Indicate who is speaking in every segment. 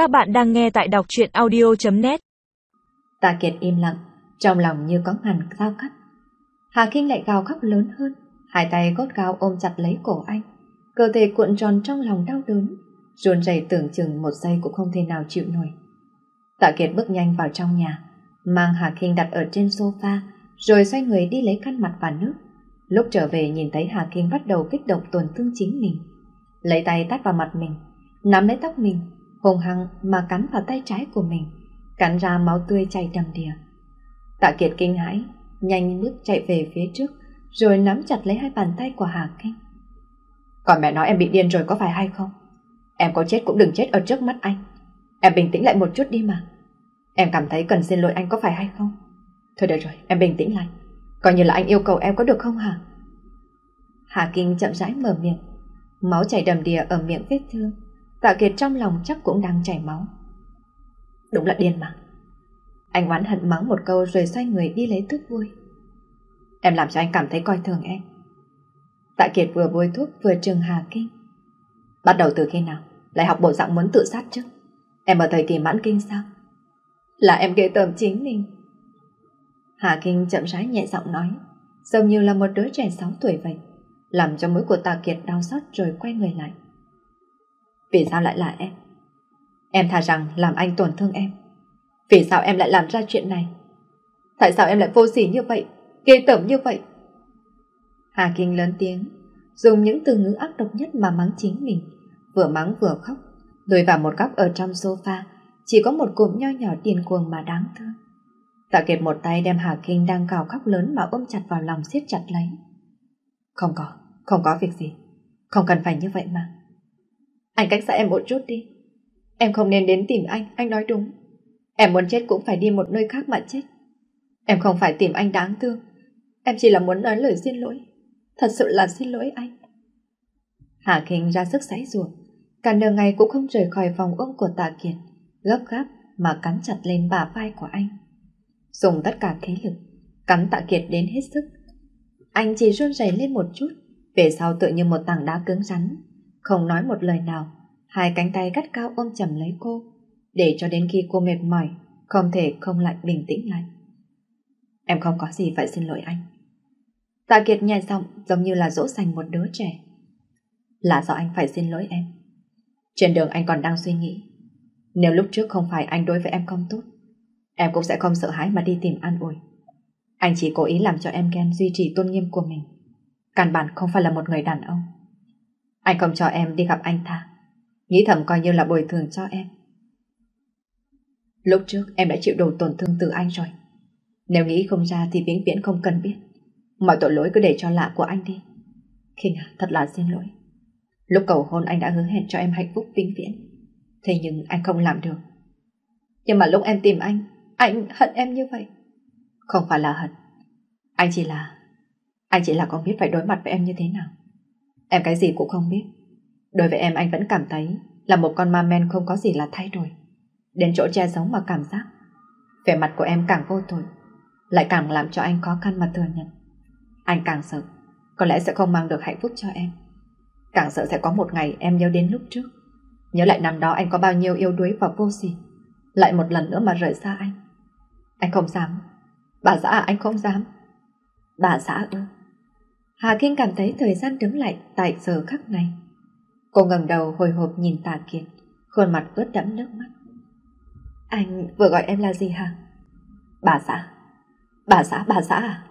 Speaker 1: Các bạn đang nghe tại đọc truyện audio.net
Speaker 2: Tạ Kiệt im lặng, trong lòng như có ngàn dao cắt. Hà Kinh lại gào khóc lớn hơn, hai tay gót gao ôm chặt lấy cổ anh. Cơ thể cuộn tròn trong lòng đau đớn, run rẩy tưởng chừng một giây cũng không thể nào chịu nổi. Tạ Kiệt bước nhanh vào trong nhà, mang Hà Kinh đặt ở trên sofa, rồi xoay người đi lấy khăn mặt và nước. Lúc trở về nhìn thấy Hà Kinh bắt đầu kích động tổn thương chính mình. Lấy tay tát vào mặt mình, nắm lấy tóc mình, hùng hăng mà cắn vào tay trái của mình, cắn ra máu tươi chảy đầm đìa. Tạ Kiệt kinh hãi, nhanh bước chạy về phía trước, rồi nắm chặt lấy hai bàn tay của Hà Kinh. Còn mẹ nói em bị điên rồi có phải hay không? Em có chết cũng đừng chết ở trước mắt anh. Em bình tĩnh lại một chút đi mà. Em cảm thấy cần xin lỗi anh có phải hay không? Thôi được rồi, em bình tĩnh lại. Coi như là anh yêu cầu em có được không hả? Hà Kinh chậm rãi mở miệng. Máu chảy đầm đìa ở miệng vết thương. Tạ Kiệt trong lòng chắc cũng đang chảy máu. Đúng là điên mà. Anh oán hận mắng một câu rồi xoay người đi lấy thuốc vui. Em làm cho anh cảm thấy coi thường em. Tạ Kiệt vừa bôi thuốc vừa trừng Hà Kinh. Bắt đầu từ khi nào? Lại học bộ dạng muốn tự sát chứ? Em ở thời kỳ mãn kinh sao? Là em ghê tởm chính mình. Hà Kinh chậm rãi nhẹ giọng nói, giống như là một đứa trẻ 6 tuổi vậy, làm cho mũi của Tạ Kiệt đau xót rồi quay người lại. Vì sao lại là em? Em thà rằng làm anh tổn thương em. Vì sao em lại làm ra chuyện này? Tại sao em lại vô sỉ như vậy? Ghê tởm như vậy? Hà Kinh lớn tiếng, dùng những từ ngữ ác độc nhất mà mắng chính mình, vừa mắng vừa khóc, lùi vào một góc ở trong sofa, chỉ có một cụm nho nhỏ điên cuồng mà đáng thương. Tạ Kiệt một tay đem Hà Kinh đang cào khóc lớn mà ôm chặt vào lòng siết chặt lấy. Không có, không có việc gì. Không cần phải như vậy mà. Anh cách xa em một chút đi. Em không nên đến tìm anh, anh nói đúng. Em muốn chết cũng phải đi một nơi khác mà chết. Em không phải tìm anh đáng thương. Em chỉ là muốn nói lời xin lỗi. Thật sự là xin lỗi anh. Hà Kinh ra sức sái ruột. Cả nửa ngày cũng không rời khỏi vòng ôm của Tạ Kiệt. Gấp gáp mà cắn chặt lên bả vai của anh. Dùng tất cả thế lực, cắn Tạ Kiệt đến hết sức. Anh chỉ run rẩy lên một chút, về sau tự như một tảng đá cứng rắn, không nói một lời nào, hai cánh tay gắt cao ôm chầm lấy cô, để cho đến khi cô mệt mỏi, không thể không lại bình tĩnh lại. Em không có gì phải xin lỗi anh. Tạ Kiệt nhẹ giọng giống như là dỗ dành một đứa trẻ. Là do anh phải xin lỗi em. Trên đường anh còn đang suy nghĩ. Nếu lúc trước không phải anh đối với em không tốt, em cũng sẽ không sợ hãi mà đi tìm an ủi. Anh chỉ cố ý làm cho em ghen duy trì tôn nghiêm của mình. Căn bản không phải là một người đàn ông. Anh không cho em đi gặp anh ta. Nghĩ thầm coi như là bồi thường cho em. Lúc trước em đã chịu đủ tổn thương từ anh rồi. Nếu nghĩ không ra thì vĩnh viễn không cần biết. Mọi tội lỗi cứ để cho lạ của anh đi. Kinh à, thật là xin lỗi. Lúc cầu hôn anh đã hứa hẹn cho em hạnh phúc vĩnh viễn. Thế nhưng anh không làm được. Nhưng mà lúc em tìm anh, anh hận em như vậy. Không phải là hận. Anh chỉ là... Anh chỉ là không biết phải đối mặt với em như thế nào. Em cái gì cũng không biết. Đối với em, anh vẫn cảm thấy là một con ma men không có gì là thay đổi. Đến chỗ che giấu mà cảm giác. Vẻ mặt của em càng vô tội. Lại càng làm cho anh khó khăn mà thừa nhận. Anh càng sợ. Có lẽ sẽ không mang được hạnh phúc cho em. Càng sợ sẽ có một ngày em nhớ đến lúc trước. Nhớ lại năm đó anh có bao nhiêu yêu đuối và vô sỉ. Lại một lần nữa mà rời xa anh. Anh không dám. Bà xã, anh không dám. Bà xã ư. Hà Kinh cảm thấy thời gian đứng lại tại giờ khắc này. Cô ngẩng đầu hồi hộp nhìn Tạ Kiệt, khuôn mặt ướt đẫm nước mắt. Anh vừa gọi em là gì hả? Bà xã. Bà xã, bà xã à?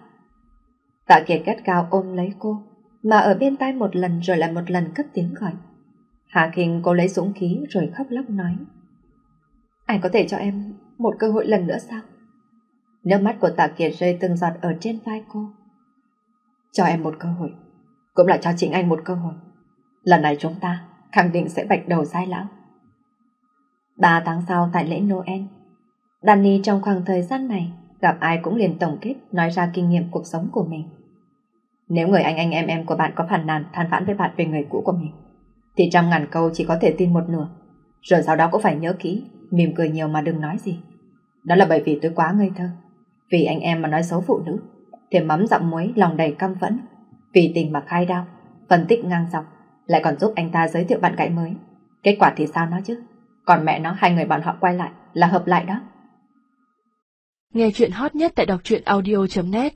Speaker 2: Tạ Kiệt gắt cao ôm lấy cô, mà ở bên tai một lần rồi lại một lần cất tiếng gọi. Hà Kinh cô lấy dũng khí rồi khóc lóc nói. Anh có thể cho em một cơ hội lần nữa sao? Nước mắt của Tạ Kiệt rơi từng giọt ở trên vai cô. Cho em một cơ hội, cũng là cho chính anh một cơ hội. Lần này chúng ta khẳng định sẽ bạch đầu sai lão. Ba tháng sau tại lễ Noel, Danny trong khoảng thời gian này gặp ai cũng liền tổng kết nói ra kinh nghiệm cuộc sống của mình. Nếu người anh anh em em của bạn có phản nàn than vãn với bạn về người cũ của mình, thì trăm ngàn câu chỉ có thể tin một nửa. Rồi sau đó cũng phải nhớ kỹ, mỉm cười nhiều mà đừng nói gì. Đó là bởi vì tôi quá ngây thơ. Vì anh em mà nói xấu phụ nữ, thêm mắm dặm muối lòng đầy căm phẫn. Vì tình mà khai đau, phân tích ngang dọc, lại còn giúp anh ta giới thiệu bạn gái mới. Kết quả thì sao nói chứ? Còn mẹ nó hai người bọn họ quay lại là hợp lại đó.
Speaker 3: Nghe chuyện hot nhất tại đọc truyện audio.net